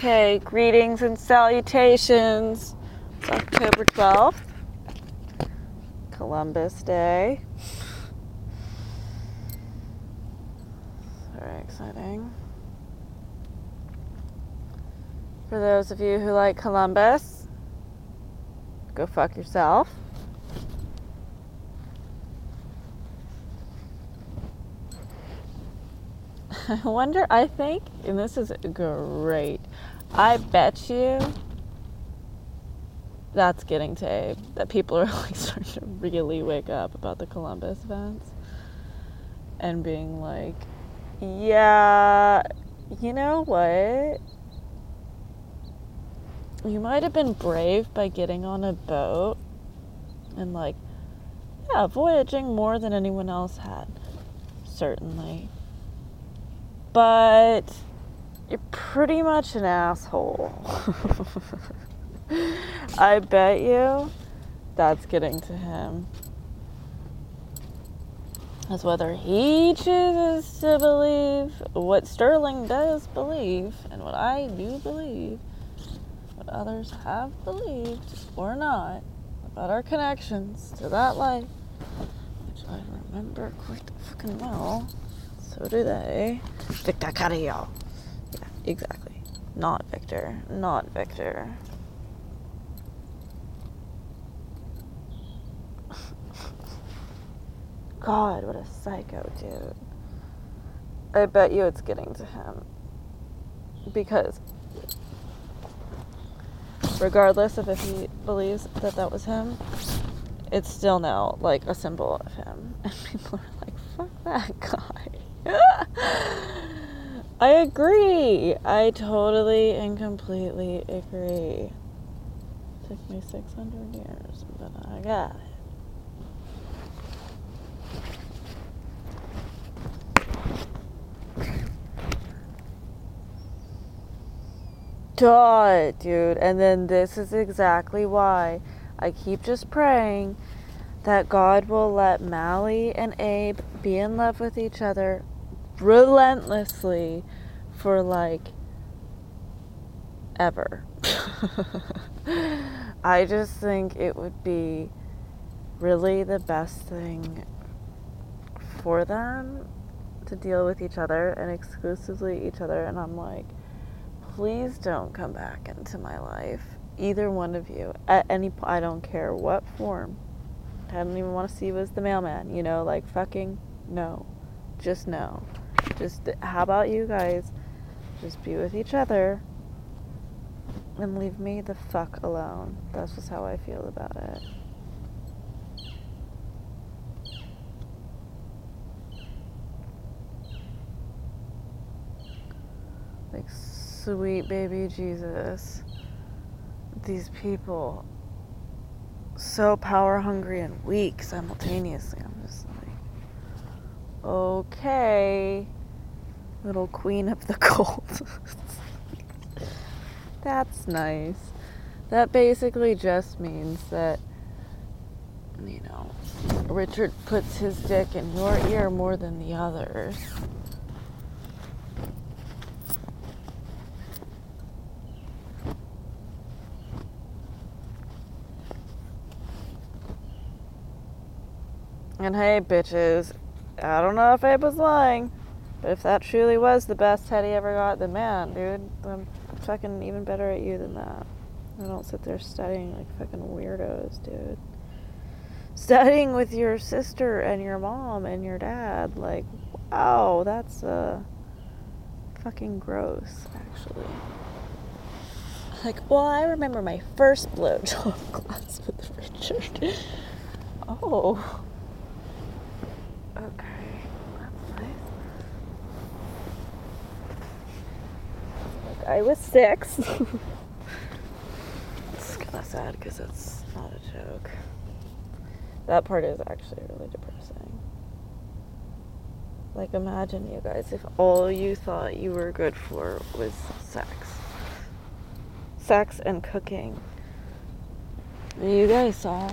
Okay, greetings and salutations. It's October 12th, Columbus Day. Very exciting. For those of you who like Columbus, go fuck yourself. I wonder, I think, and this is great. I bet you that's getting Abe. That people are like starting to really wake up about the Columbus events and being like, yeah, you know what? You might have been brave by getting on a boat and like, yeah, voyaging more than anyone else had. Certainly but you're pretty much an asshole. I bet you that's getting to him. As whether he chooses to believe what Sterling does believe and what I do believe, what others have believed or not about our connections to that life, which I remember quite fucking well. So do they. Victor. Yeah, exactly. Not Victor. Not Victor. God, what a psycho, dude. I bet you it's getting to him. Because, regardless of if he believes that that was him, it's still now like a symbol of him. And people are like, fuck that guy. I agree. I totally and completely agree. It took me 600 years, but I got it. Duh, dude. And then this is exactly why I keep just praying that God will let Mally and Abe be in love with each other relentlessly for like ever. I just think it would be really the best thing for them to deal with each other and exclusively each other. And I'm like, please don't come back into my life. Either one of you. At any point, I don't care what form. I don't even want to see you as the mailman, you know, like fucking no. Just no. Just how about you guys just be with each other and leave me the fuck alone. That's just how I feel about it. Like sweet baby Jesus. These people so power hungry and weak simultaneously. I'm just like, okay little queen of the cold. That's nice. That basically just means that, you know, Richard puts his dick in your ear more than the others. And hey, bitches, I don't know if Abe was lying. But if that truly was the best head he ever got, then man, dude, I'm fucking even better at you than that. I don't sit there studying like fucking weirdos, dude. Studying with your sister and your mom and your dad, like, wow, that's uh, fucking gross, actually. Like, well, I remember my first blowjob class with Richard. oh. Okay. I was six. it's kind of sad because it's not a joke. That part is actually really depressing. Like, imagine you guys if all you thought you were good for was sex. Sex and cooking. You guys saw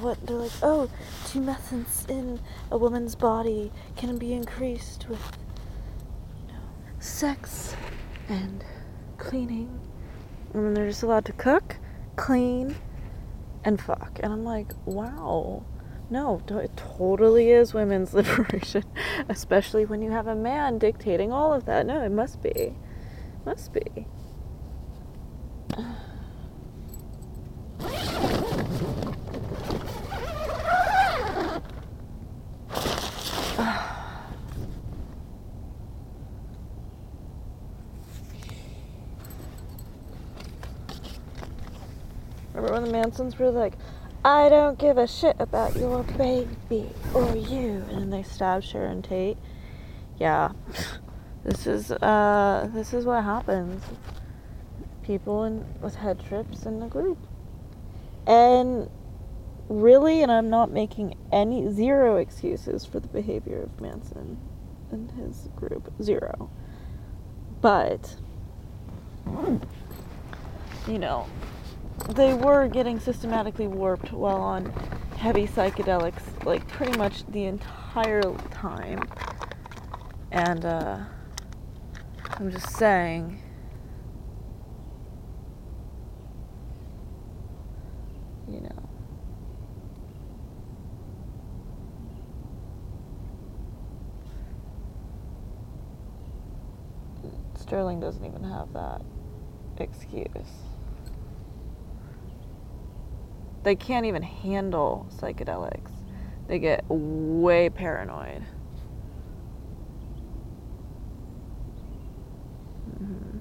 what they're like, oh, tumescence in a woman's body can be increased with you know, sex and cleaning. And then they're just allowed to cook, clean, and fuck. And I'm like, wow. No, it totally is women's liberation, especially when you have a man dictating all of that. No, it must be. Must be. Remember when the Mansons were like, I don't give a shit about your baby or you. And then they stabbed Sharon Tate. Yeah. This is uh this is what happens. People in with head trips in the group. And really, and I'm not making any zero excuses for the behavior of Manson and his group. Zero. But you know, they were getting systematically warped while on heavy psychedelics, like pretty much the entire time. And uh, I'm just saying. You know. Sterling doesn't even have that excuse they can't even handle psychedelics. They get way paranoid. Mm-hmm.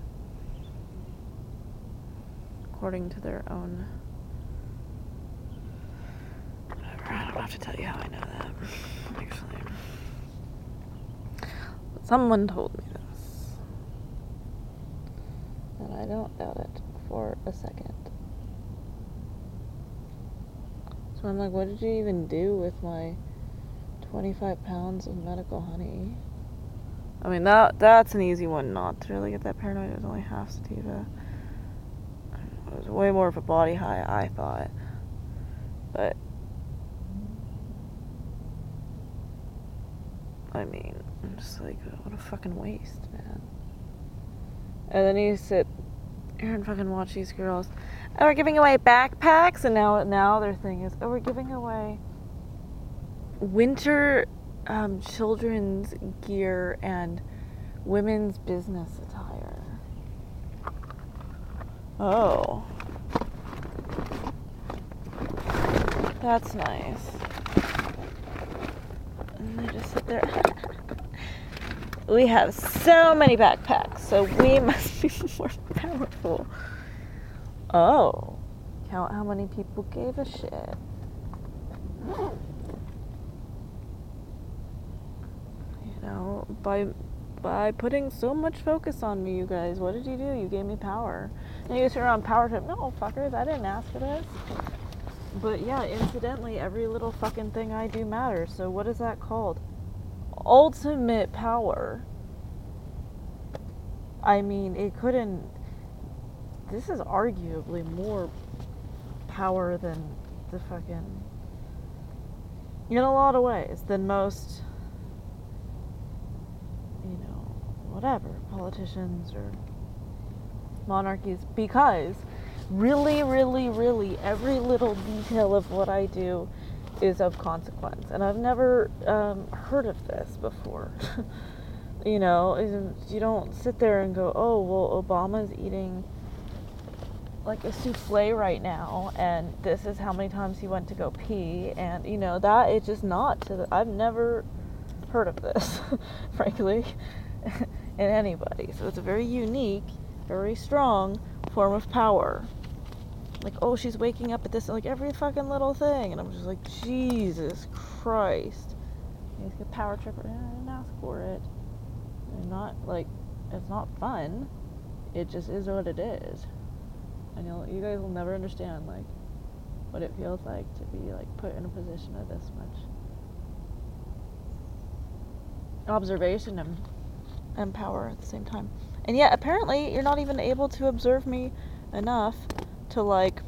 According to their own. Whatever. I don't have to tell you how I know that, actually. Someone told me this. And I don't doubt it for a second. I'm like, what did you even do with my 25 pounds of medical honey? I mean, that that's an easy one not to really get that paranoid. It was only half sativa. It was way more of a body high, I thought. But, I mean, I'm just like, what a fucking waste, man. And then you sit here and fucking watch these girls oh, we're giving away backpacks, and now now their thing is, oh, we're giving away winter um, children's gear and women's business attire. Oh. That's nice. And they just sit there. we have so many backpacks, so we must be more powerful. Oh. Count how many people gave a shit. You know, by by putting so much focus on me, you guys, what did you do? You gave me power. And you turn around power trip. No, fuckers, I didn't ask for this. But yeah, incidentally, every little fucking thing I do matters. So what is that called? Ultimate power. I mean, it couldn't this is arguably more power than the fucking in a lot of ways than most you know whatever politicians or monarchies because really really really every little detail of what i do is of consequence. And i've never um, heard of this before. You know you don't sit there and go oh well obama's eating like a souffle right now and this is how many times he went to go pee and you know that is just not to the, I've never heard of this frankly in anybody. So it's a very unique very strong form of power. Like oh she's waking up at this like every fucking little thing and I'm just like Jesus Christ. He's a power tripper I didn't ask for it. And not like it's not fun. It just is what it is and you'll you guys will never understand like what it feels like to be like put in a position of this much observation and and power at the same time. And yet apparently you're not even able to observe me enough to like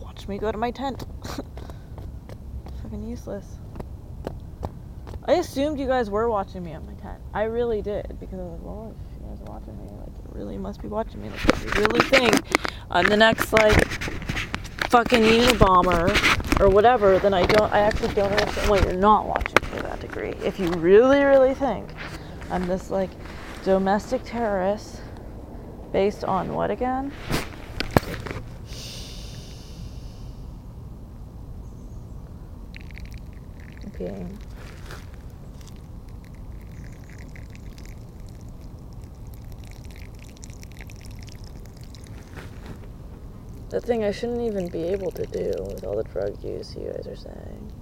watch me go to my tent. Fucking useless. I assumed you guys were watching me on my tent. I really did because I was like, well, if you guys are watching me, like, really must be watching me. Like, you really think I'm the next like fucking Unabomber or whatever, then I don't. I actually don't understand why you're not watching to that degree. If you really, really think I'm this like domestic terrorist based on what again? Okay. The thing I shouldn't even be able to do with all the drug use you guys are saying.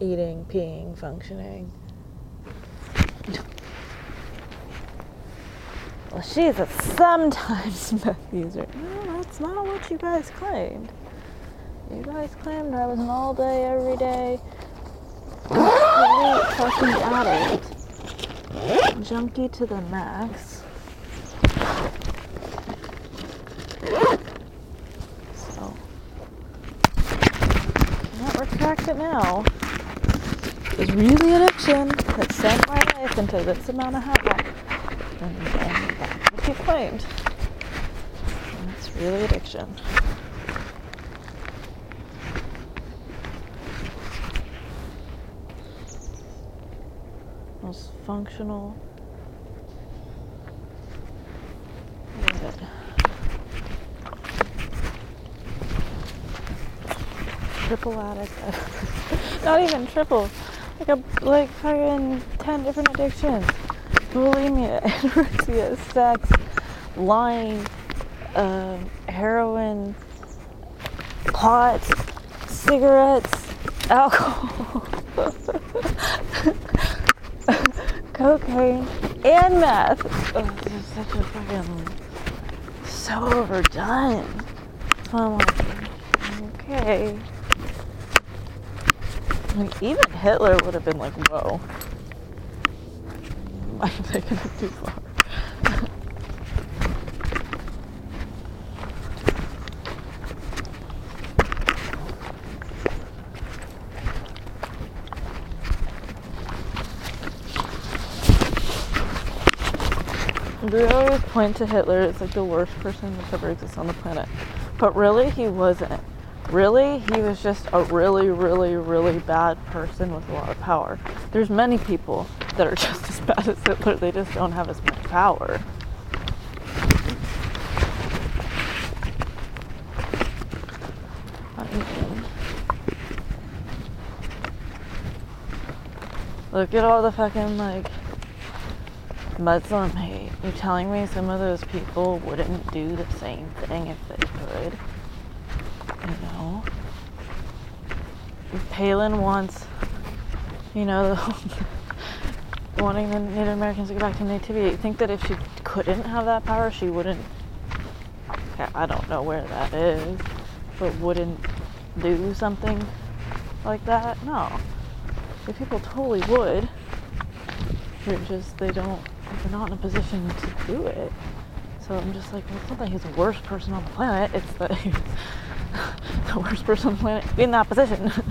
Eating, peeing, functioning. Well, she's a sometimes meth user. No, that's not what you guys claimed. You guys claimed I was an all day, every day, fucking addict. Junkie to the max. So, can't retract it now. Was really addiction that sent my life into this amount of havoc. And, and you claimed. And it's really addiction. Most functional. Is? Triple addict. Not even triple. Like a like fucking ten different addictions. Bulimia, anorexia, sex, lying, um, heroin, pot, cigarettes, alcohol, cocaine, and meth. Ugh, this is such a fucking so overdone. So I'm like, okay. Like even Hitler would have been like, whoa. I'm taking it too far. We always point to Hitler as like the worst person that's ever existed on the planet. But really, he wasn't. Really, he was just a really, really, really bad person with a lot of power. There's many people that are just as bad as Hitler, they just don't have as much power. Look at all the fucking like Muslim hate. You're telling me some of those people wouldn't do the same thing if they could? You know? If Palin wants, you know, wanting the Native Americans to go back to nativity, you think that if she couldn't have that power, she wouldn't, I don't know where that is, but wouldn't do something like that? No. The people totally would. They're just, they don't, they're not in a position to do it. So I'm just like, well, it's not that he's the worst person on the planet, it's that he's the worst person on the planet in that position.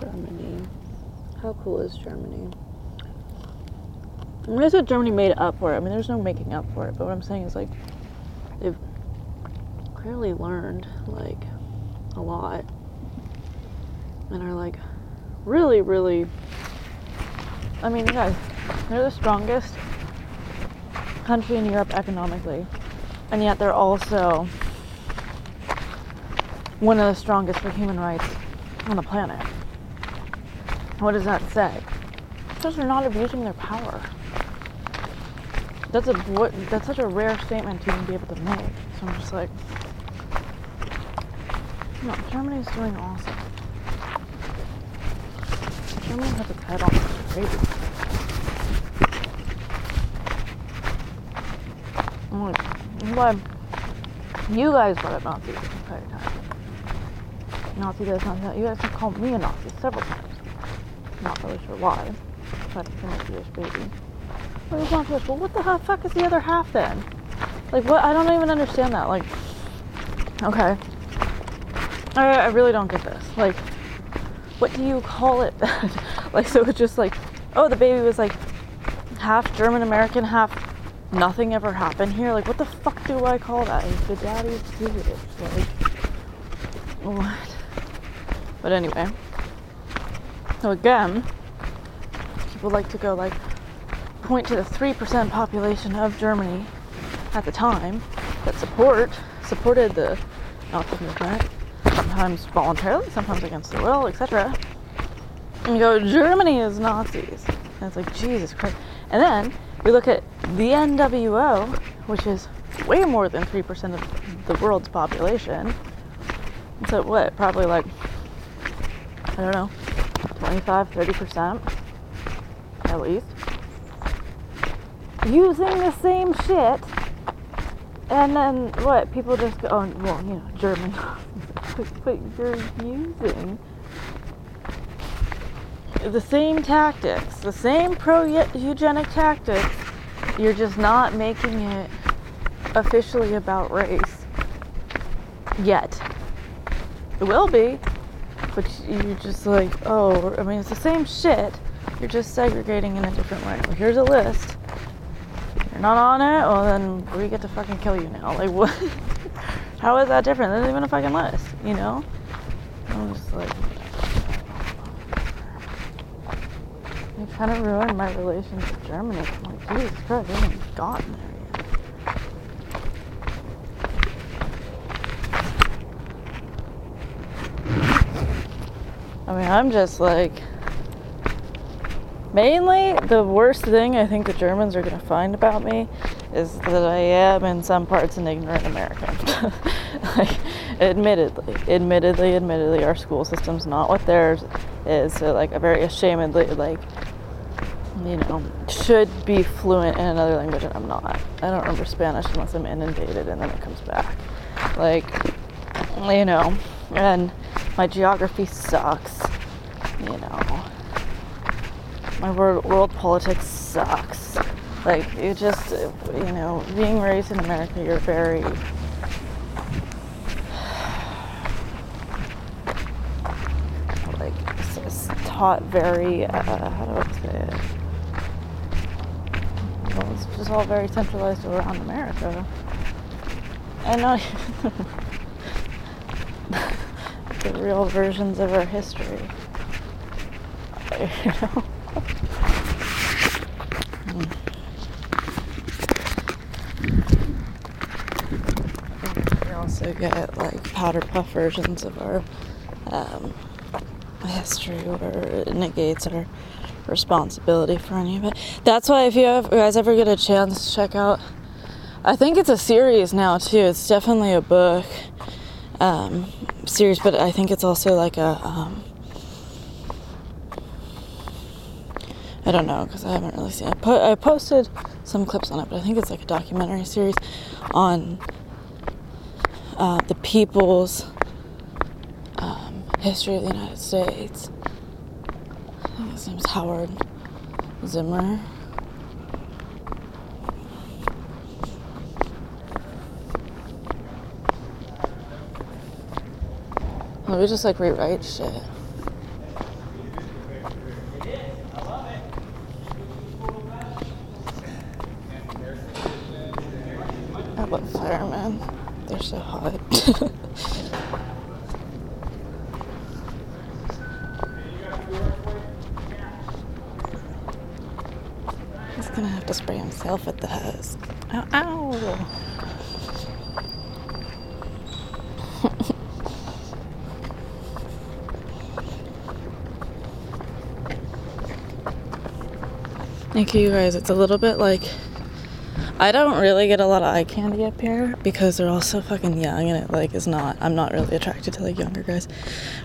Germany. How cool is Germany? I said Germany made up for. I mean, there's no making up for it. But what I'm saying is, like, they've clearly learned, like, a lot. And are, like, really, really. I mean, guys, they're the strongest country in Europe economically. And yet they're also one of the strongest for human rights on the planet. What does that say? Because they're not abusing their power. That's a what, that's such a rare statement to even be able to make. So I'm just like, No, Germany's doing awesome. Germany has its head on straight. Why? You guys brought up Nazis the entire time. Nazi this, Nazi that. You guys have called me a Nazi several times. Not really sure why. But I'm a Jewish baby. What Jewish? Well, what the fuck is the other half then? Like, what? I don't even understand that. Like, okay. I, I really don't get this. Like, what do you call it then? like, so it's just like, oh, the baby was like half German American, half nothing ever happened here. Like, what the fuck do I call that? Is the daddy's Jewish? Like, what? But anyway, so again, people like to go like point to the three percent population of Germany at the time that support supported the Nazi movement, sometimes voluntarily, sometimes against their will, etc. And you go, Germany is Nazis. And it's like Jesus Christ. And then we look at the NWO, which is way more than 3% of the world's population. So, what? Probably like, I don't know, 25, 30% at least. Using the same shit. And then what? People just go, oh, well, you know, German. but, but you're using the same tactics, the same pro eugenic tactics. You're just not making it officially about race yet. It will be, but you're just like, oh, I mean, it's the same shit. You're just segregating in a different way. Well, here's a list. You're not on it, well, then we get to fucking kill you now. Like, what? How is that different? There's even a fucking list, you know? I'm just like, you kind of ruined my relations with Germany. I'm like, Jesus Christ, I haven't gotten there yet. I mean, I'm just like, mainly the worst thing I think the Germans are going to find about me is that I am in some parts an ignorant American. like, admittedly, admittedly, admittedly, our school system's not what theirs is. So, like, a very ashamedly, like, you know, should be fluent in another language and I'm not. I don't remember Spanish unless I'm inundated and then it comes back. Like, you know, and my geography sucks, you know. My world, world politics sucks. Like, you just, you know, being raised in America, you're very. Like, it's taught very, uh, how do I say it? Well, it's just all very centralized around America. And not even the real versions of our history. You know? We also get like powder puff versions of our um, history where it negates our responsibility for any of it. That's why if you, have, you guys ever get a chance, to check out. I think it's a series now too. It's definitely a book um, series, but I think it's also like a. Um, I don't know because I haven't really seen it. Po- I posted some clips on it, but I think it's like a documentary series on uh, the people's um, history of the United States his name's Howard Zimmer. Let me just like rewrite shit. I love firemen. They're so hot. He's gonna have to spray himself with the hose. Ow, ow. Thank you guys. It's a little bit like I don't really get a lot of eye candy up here because they're all so fucking young and it like is not I'm not really attracted to like younger guys.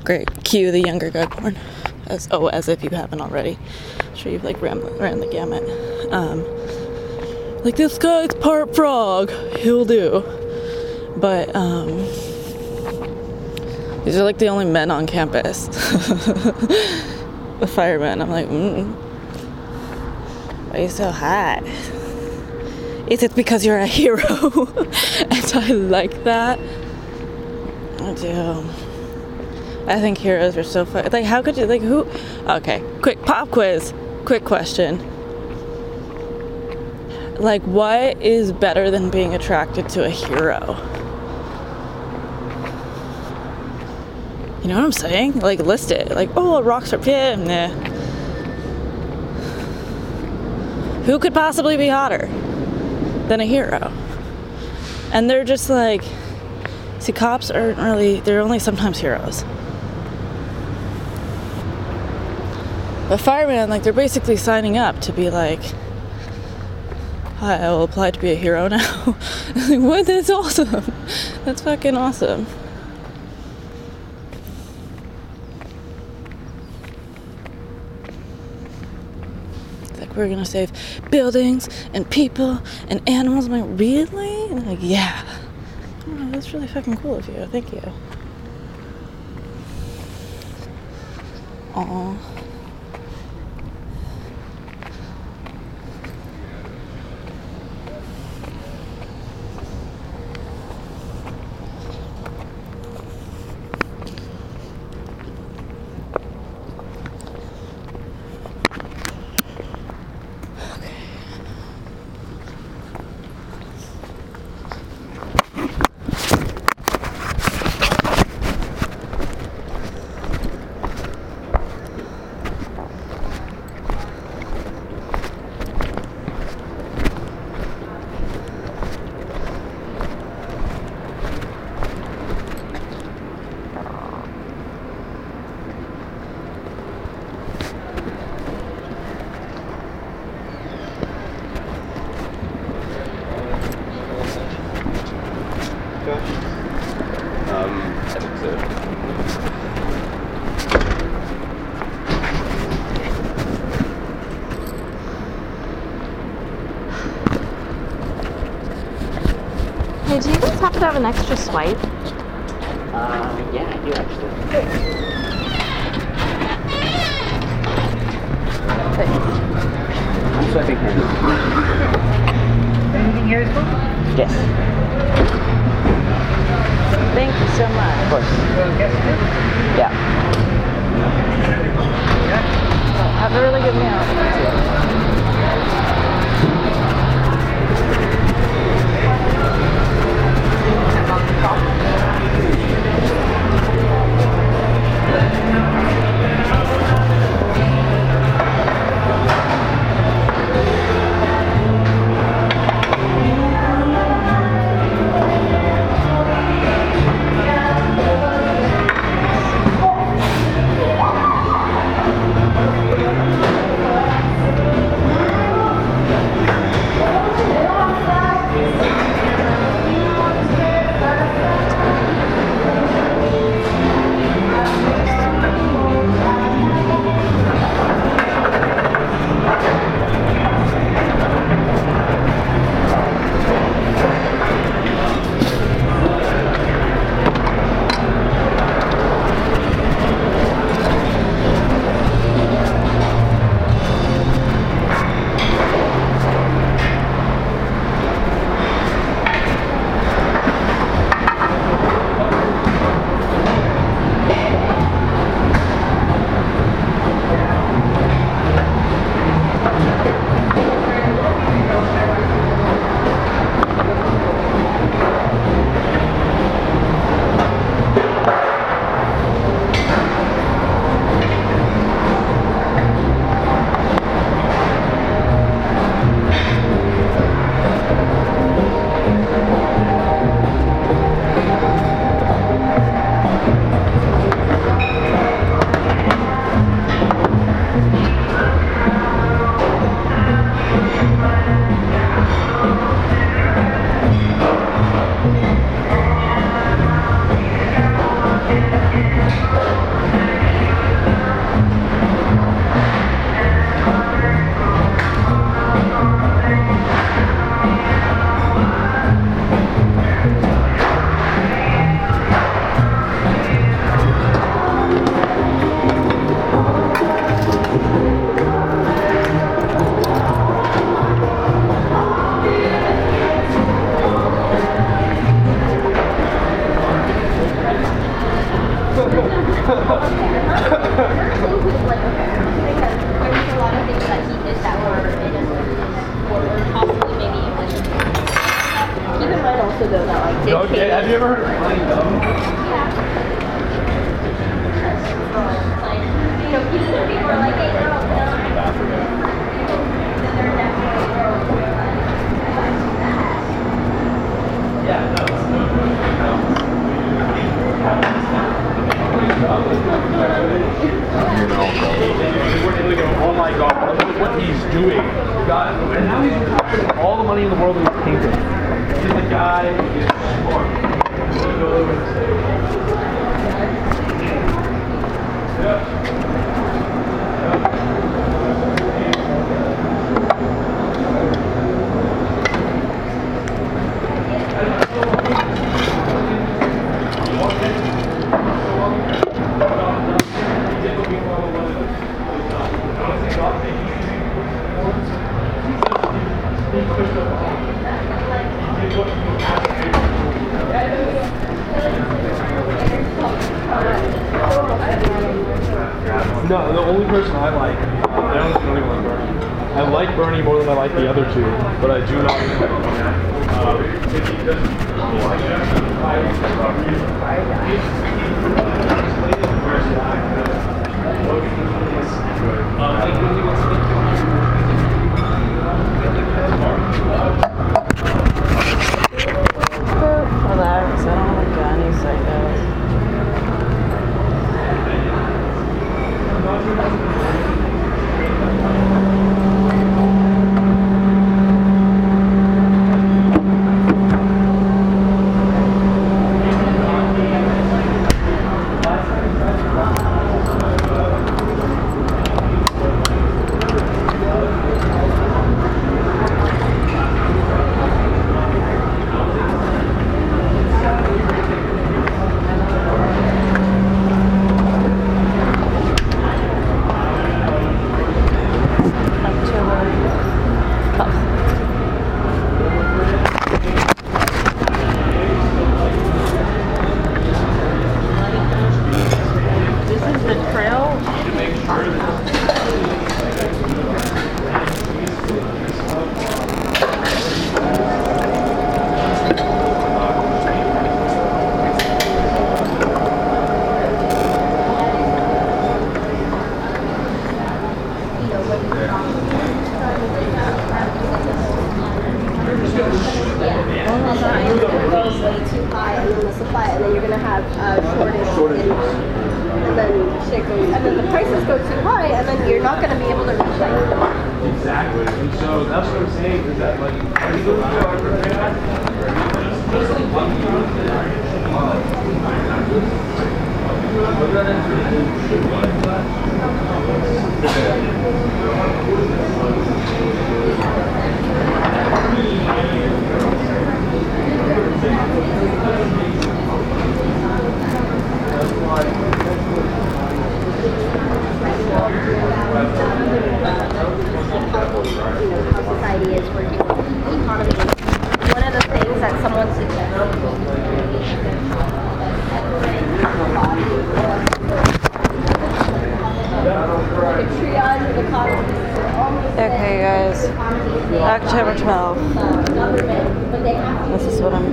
Great. Cue the younger guy porn. As oh, as if you haven't already. I'm sure you've like ran, ran the gamut. Um like this guy's part frog. He'll do. But um these are like the only men on campus. the firemen. I'm like, mm. Why are you so hot? Is it because you're a hero? and I like that. I do. I think heroes are so fun. Like, how could you, like, who? Okay, quick pop quiz. Quick question. Like, what is better than being attracted to a hero? You know what I'm saying? Like, list it. Like, oh, a rock star. Nah. Who could possibly be hotter? Than a hero. And they're just like, see, cops aren't really, they're only sometimes heroes. But firemen, like, they're basically signing up to be like, hi, I will apply to be a hero now. like, what? That's awesome. That's fucking awesome. We're gonna save buildings and people and animals. I'm like, really? And like, yeah. Oh, that's really fucking cool of you. Thank you. Aww. To have an extra swipe? Uh, yeah, I do actually. Thanks. I'm swiping her. Anything here as well? Yes. Thank you so much. Of course. Yeah. Have a really good meal.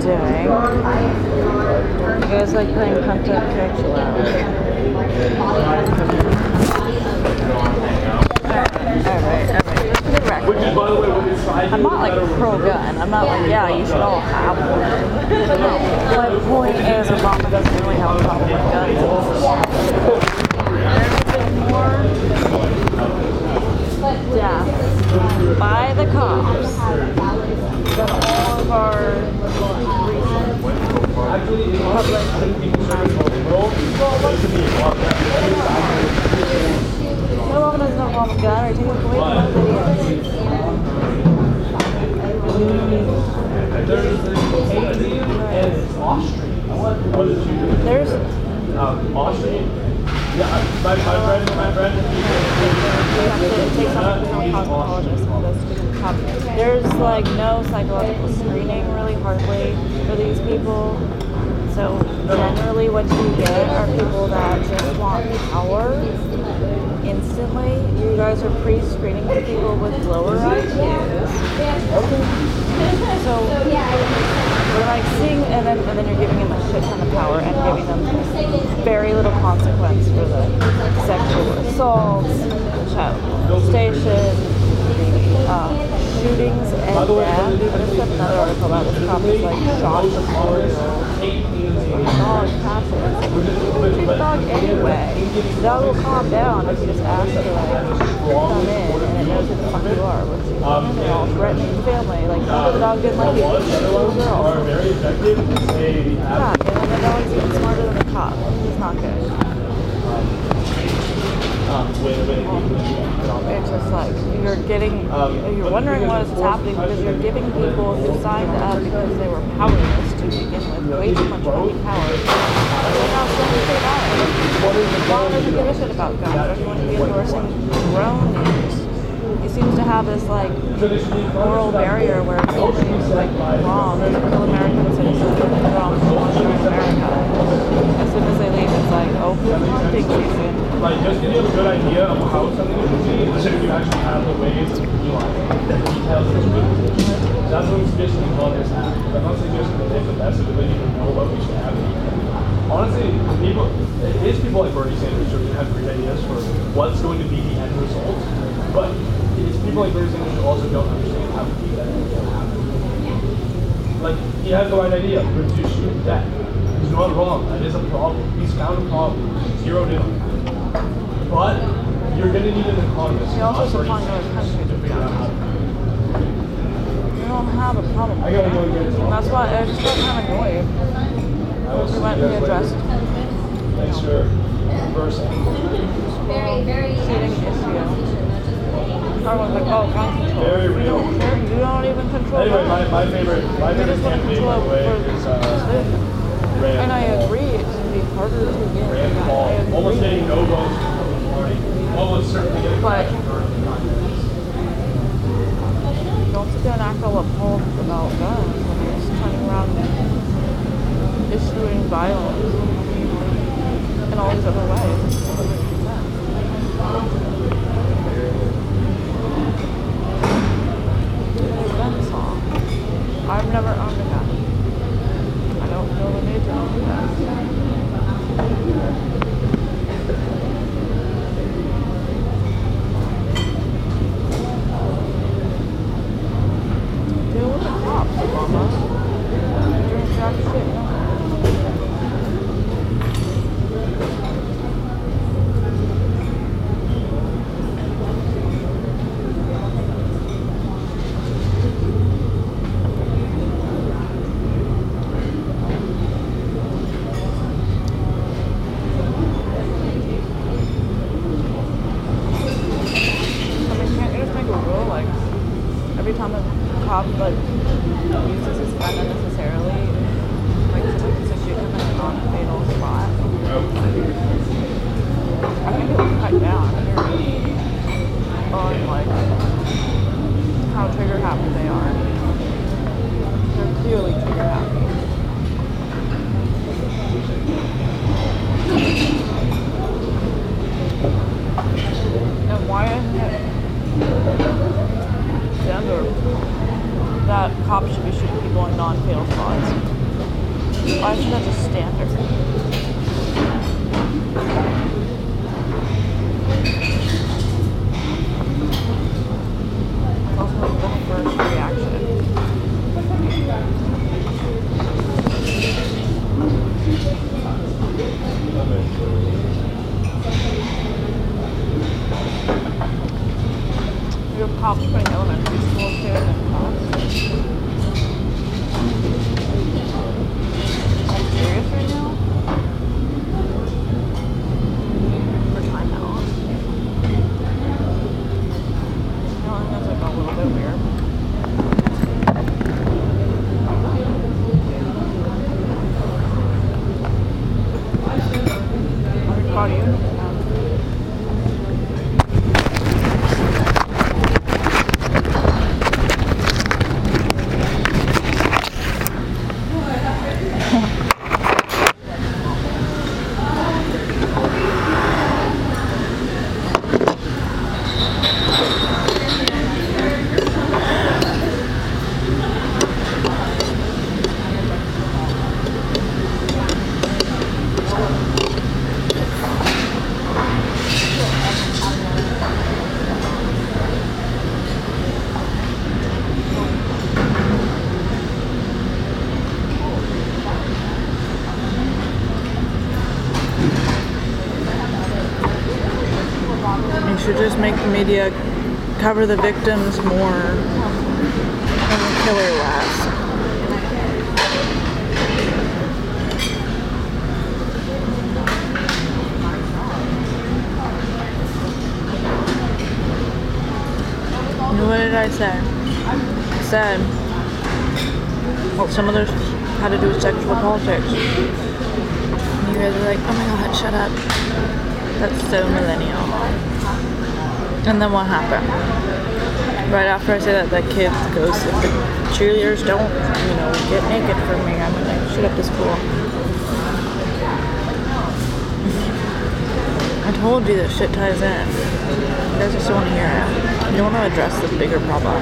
Doing. You guys like playing Pumped Up Alright, alright, alright. I'm not like pro gun. I'm not like, yeah, you should all have one. No. My point is Obama doesn't really have a problem with guns. There's been more deaths by the cops than all of our recent public No woman doesn't have a with gun or take it away from those idiots. and Austrian. What did you? There's Um, Austrian? Yeah, my, my friend, my friend. it takes on a cosmetologist There's like no psychological screening really hardly for these people. So generally what you get are people that just want power instantly. You guys are pre-screening people with lower IQs. So we're like seeing, and then and then you're giving them a shit ton of power and giving them very little consequence for the sexual assaults, child molestation, um, shootings and death. I just read another article about this cop was like shot the floor. Dog happens. Treat the dog anyway. The dog will calm down if you just ask it to like come in and it knows who the fuck you are. Which is kind of all threatening family? Like oh, the dog didn't like you. Little girl. Yeah, and the dog's even smarter than the cop. it's not good. It's just like you're getting, Um, you're wondering what is, is the fourth happening because you're giving people who signed up because they were powerless to begin with way too much fucking power. And they're now shit about it. Why doesn't give a shit about guns? Everyone be endorsing names. He seems to have this like moral barrier where if something's like wrong, a kill American citizens and all in America. As soon as they leave, it's like, oh, hunting season. Like just give you a good idea of how something should be, so you actually have the ways of like the details of it. That's what I'm suggesting call this app. I'm not suggesting to take the best of it, but you know what we should have. Honestly, people, it is people like Bernie Sanders who have great ideas for what's going to be the end result, but it's people like Bernie Sanders who also don't understand how to keep that. Like, he has the right idea, reduce debt. He's not wrong, that is a problem. He's found a problem, zeroed in. But you're gonna need an economist. He also not find other Sanders, countries to figure out how to- We don't have a problem. I gotta go get it. That's why I just got kind of annoyed. I will see We went and we addressed Thanks for reversing. Very, very cheating issue. Everyone's like, oh, gun control. Very You don't care. You don't even control Anyway, my, my favorite, my You favorite just want to campaign, control by the way, is uh, Rand. And I agree, it should be harder to get. Rand I Paul. Almost agree. getting no votes from the Republican Party. Almost certainly getting But-. Don't sit there and act all appalled about guns when you're just turning around and issuing violence in all these other ways. I've never owned a gun. I don't feel the need to own media cover the victims more. And the killer laughs. What did I say? I said, well, some of those had to do with sexual politics. And you guys are like, oh my god, shut up. That's so millennial. And then what happened? Right after I say that, that kid goes, if the cheerleaders don't, you know, get naked for me, I'm gonna shoot up the school. I told you that shit ties in. You guys just don't want to hear it. You don't want to address the bigger problem.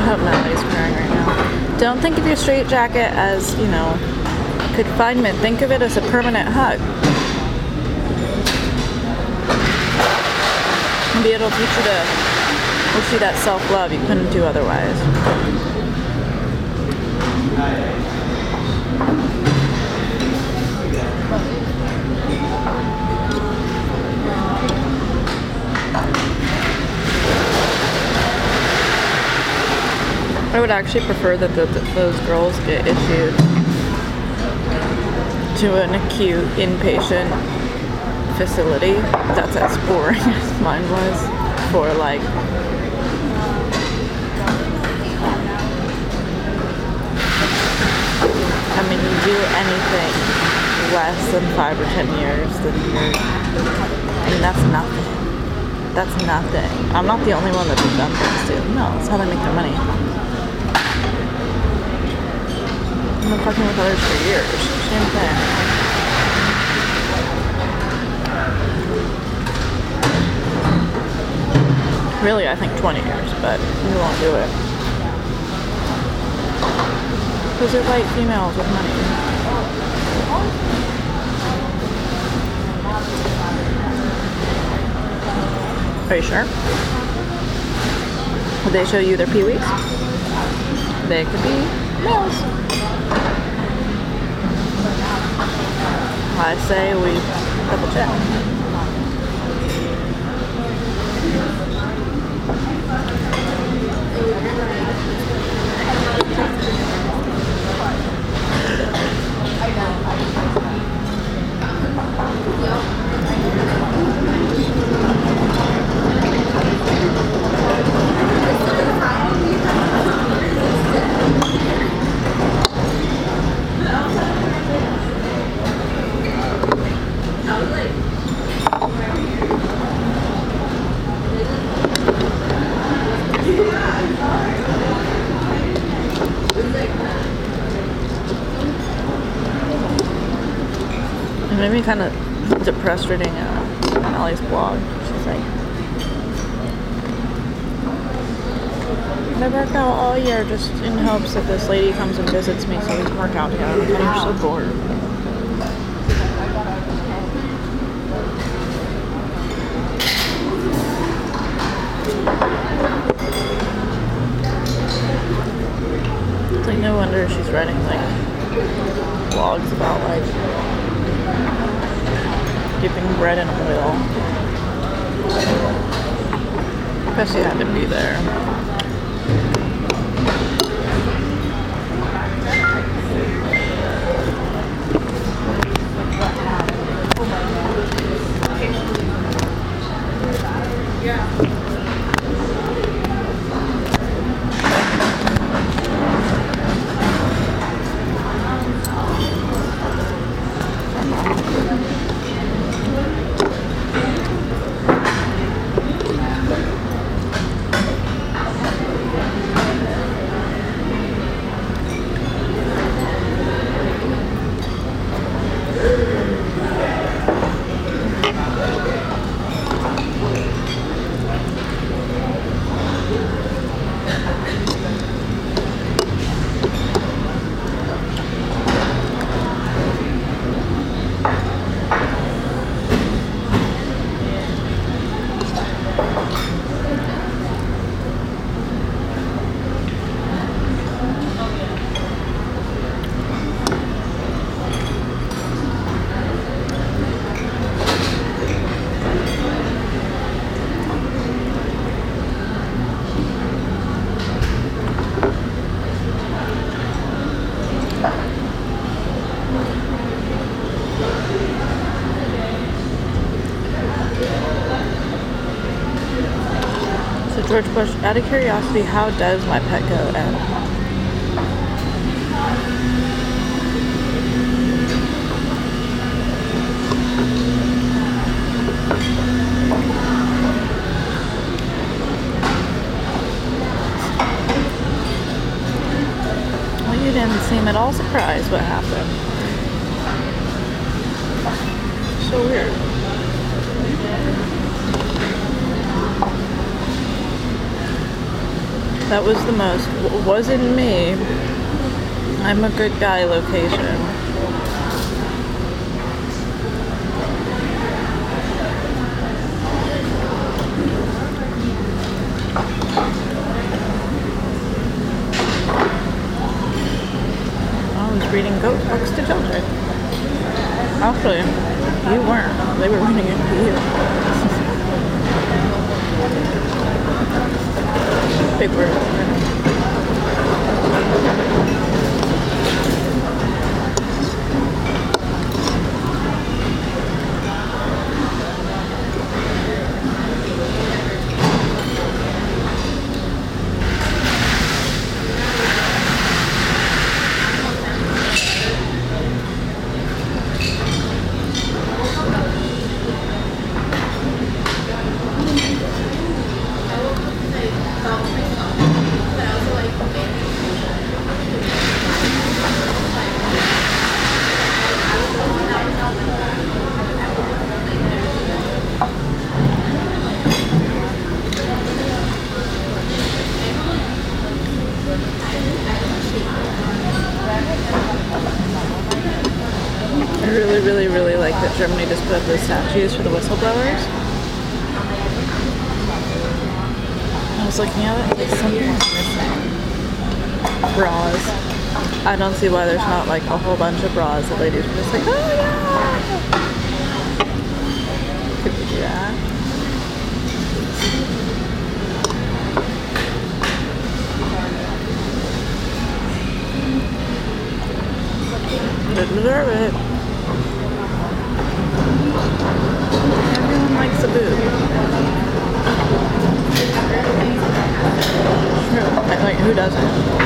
I hope nobody's crying right now. Don't think of your straight jacket as, you know, confinement. Think of it as a permanent hug. Maybe it'll teach you to teach you that self-love you couldn't do otherwise. Actually prefer that the, that those girls get issued to an acute inpatient facility that's as boring as mine was for like I mean you do anything less than five or ten years then you're I mean that's nothing. That's nothing. I'm not the only one that they've done things to. No, that's how they make their money. Been fucking with others for years. Same thing. Really, I think 20 years, but we won't do it. Because they're white females with money. Are you sure? Would they show you their peewees? They could be males. I say we double check. It kind of depressed reading uh, Allie's blog. She's like, I worked out all year just in hopes that this lady comes and visits me so we can work out together. And I'm so bored. It's like no wonder she's writing like blogs about like dipping bread in oil. Because you had to be there. Yeah. Bush, out of curiosity, how does my pet go? Well, you didn't seem at all surprised what happened. So weird. That was the most, w- wasn't me. I'm a good guy location. I was reading goat books to children. Actually, you weren't. They were reading it to you. Big word. I really, really, really like that Germany just put up those statues for the whistleblowers. I was looking at it, like something's missing. Bras. I don't see why there's not like a whole bunch of bras that ladies were just like, oh yeah! Could we do that? They deserve it. Everyone likes a boob. Like, who doesn't?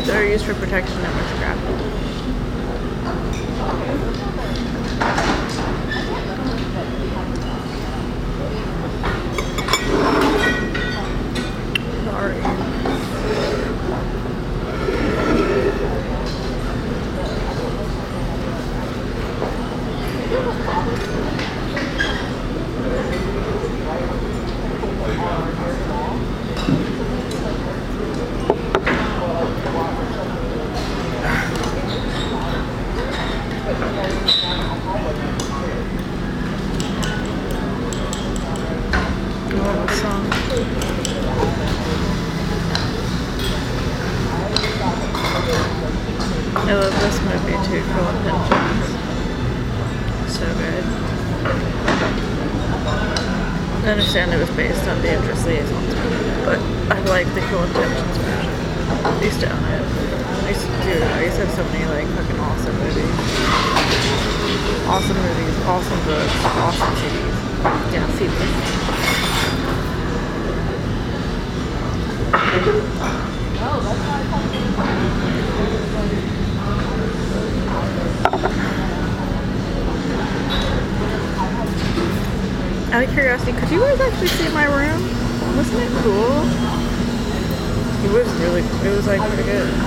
Teeth are used for protection and witchcraft. and it. actually see my room? Wasn't it cool? It was really, it was like pretty good.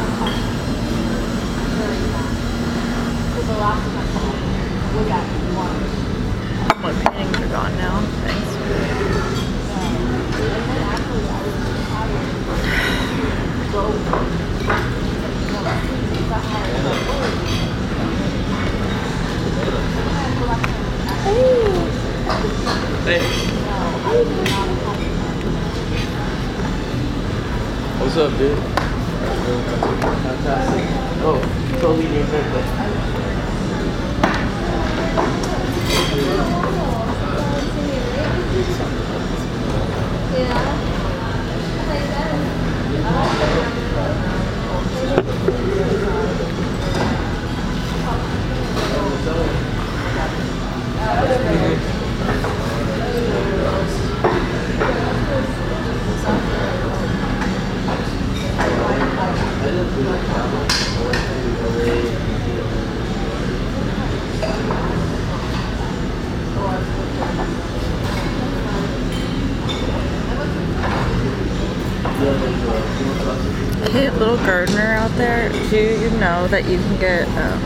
that you can get. Um,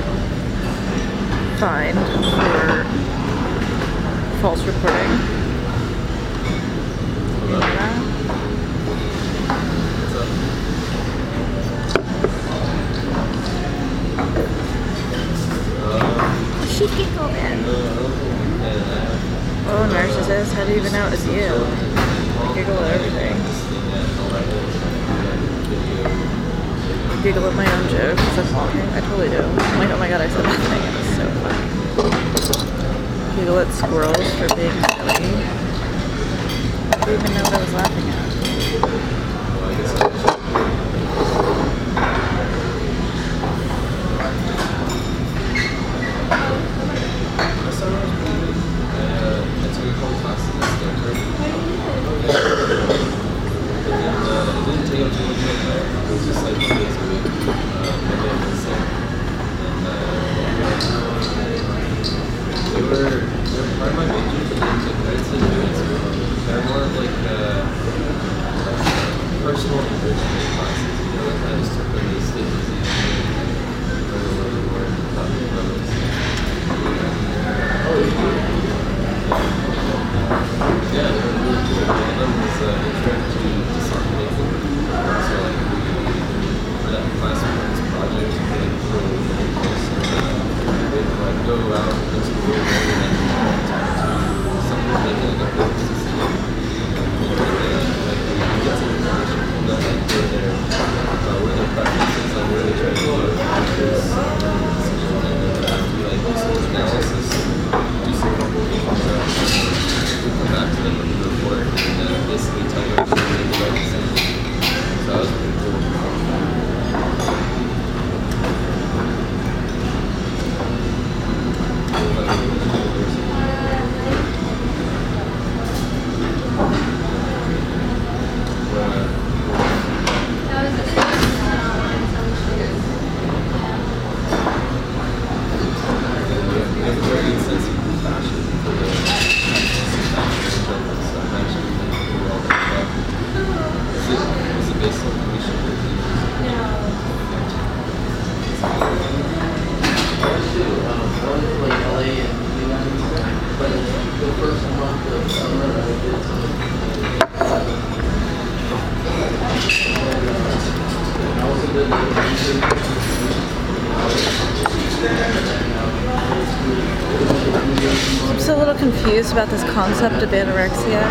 about this concept of anorexia.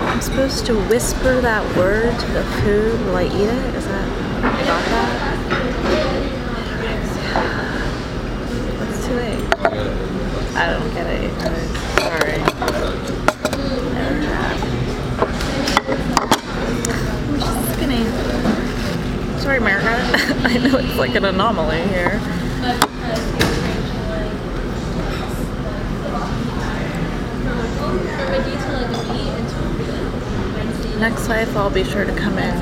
I'm supposed to whisper that word to the food while I eat it. Is that It's too late. I don't get it. Sorry. Just. Sorry, America. I know it's like an anomaly here. Next life, I'll be sure to come in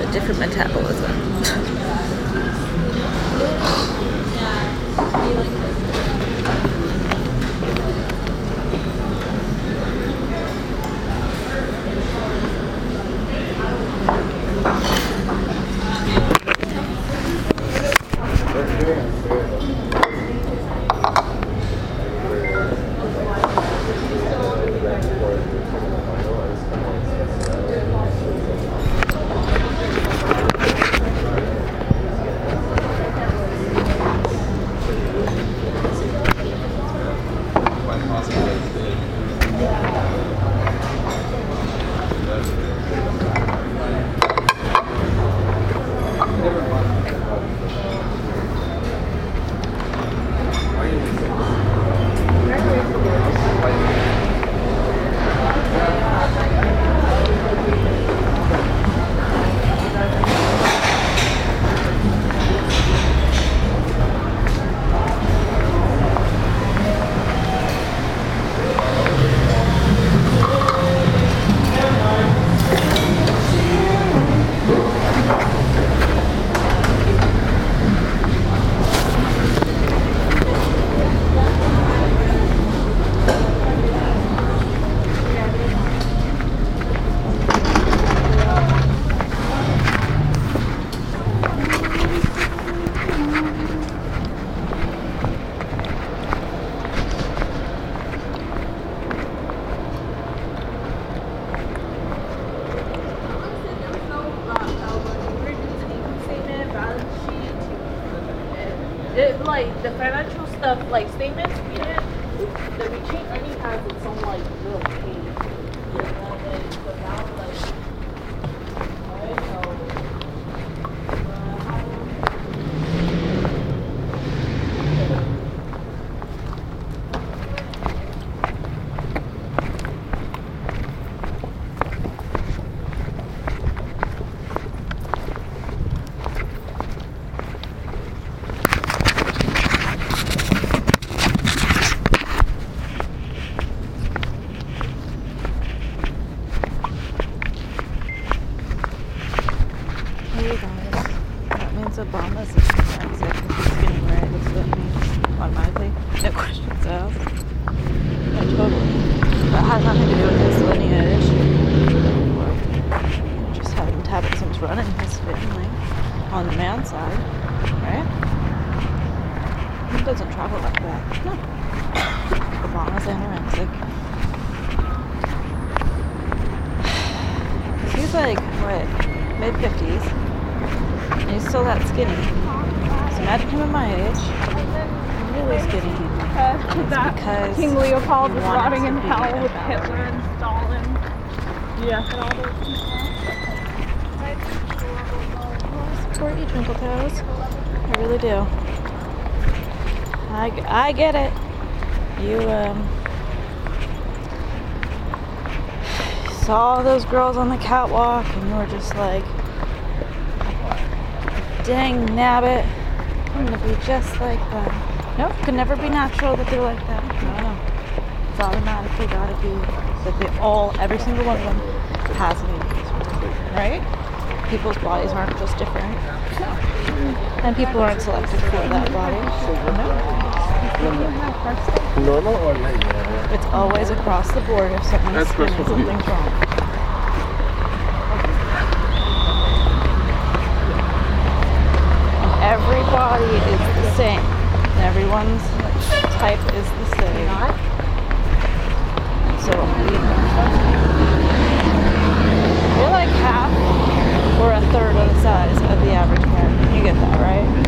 a different metabolism. Get it. You, um, saw those girls on the catwalk and you were just like, dang nabbit, I'm gonna be just like that. Nope, could never be natural that they're like that. No, no. It's automatically gotta be that they all, every single one of them has an right? People's bodies aren't just different. And people aren't selected for that body. No. Normal or light? It's always across the board if someone's That's skinny, supposed to be- something's wrong. Every body is the same. And everyone's type is the same. So you're like half or a third of the size of the average American. You get that, right?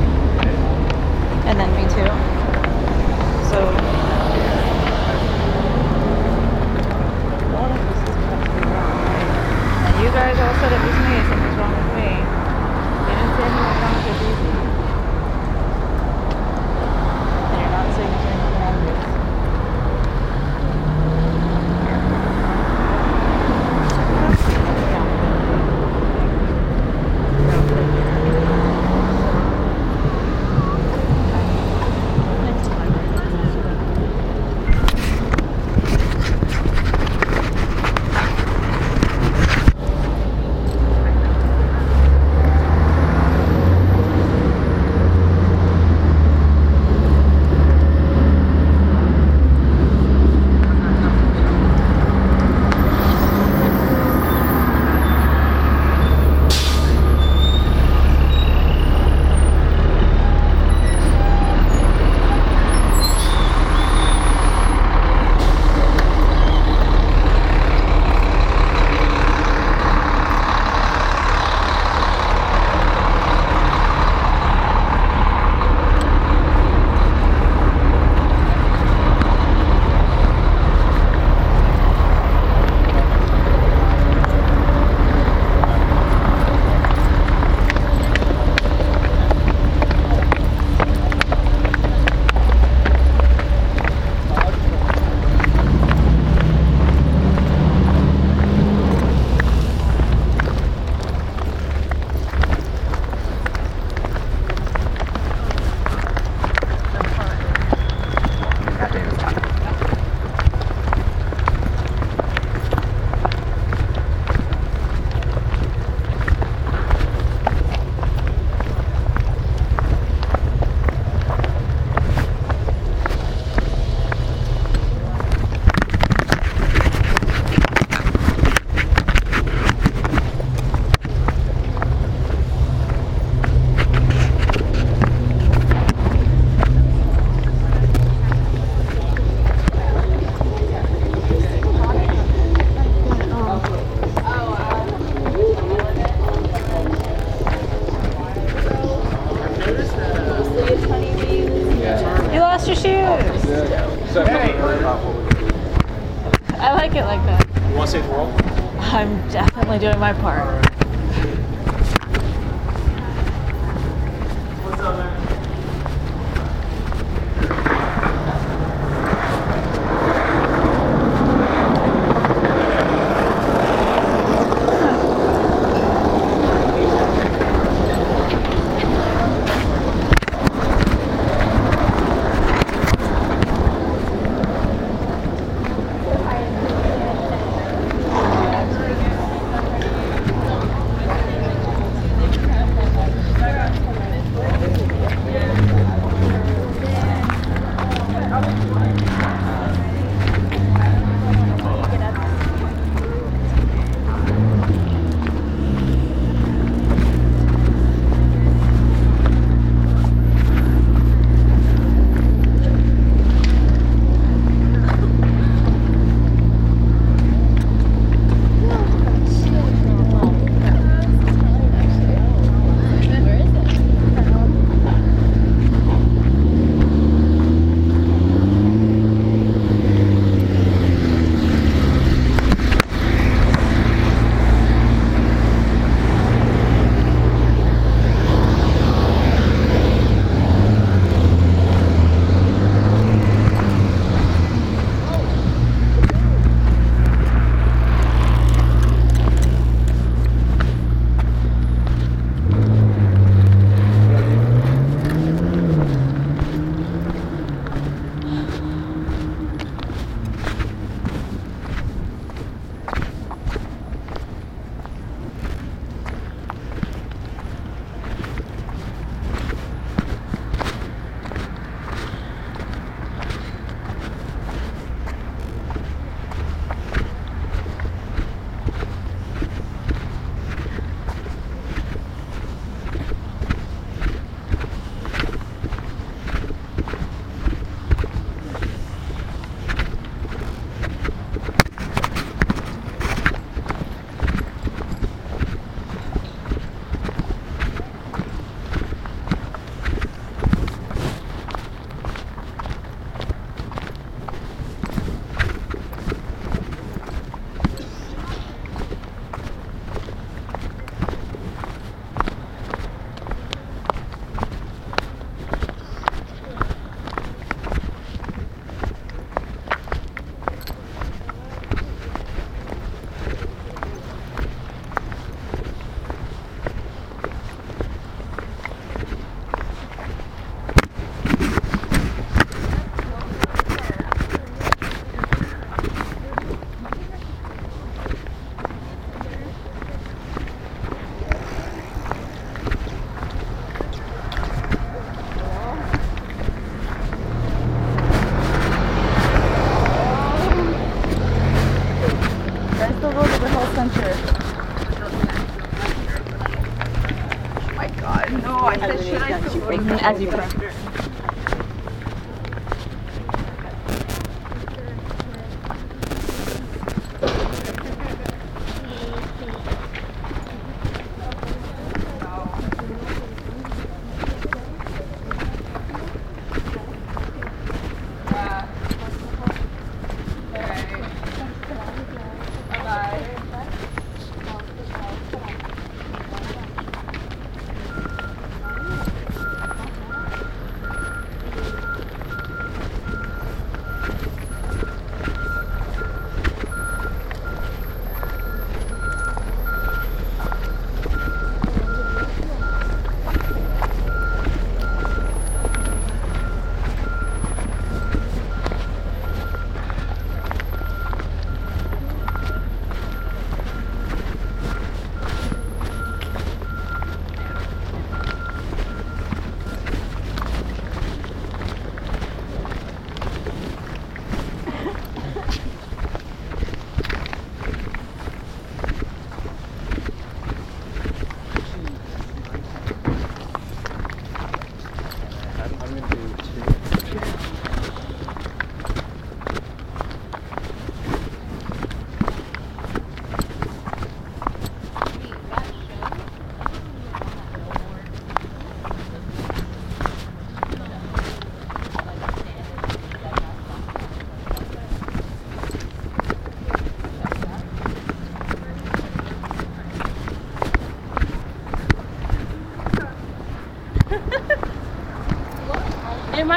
As you press.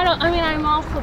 Don't. I mean, I'm also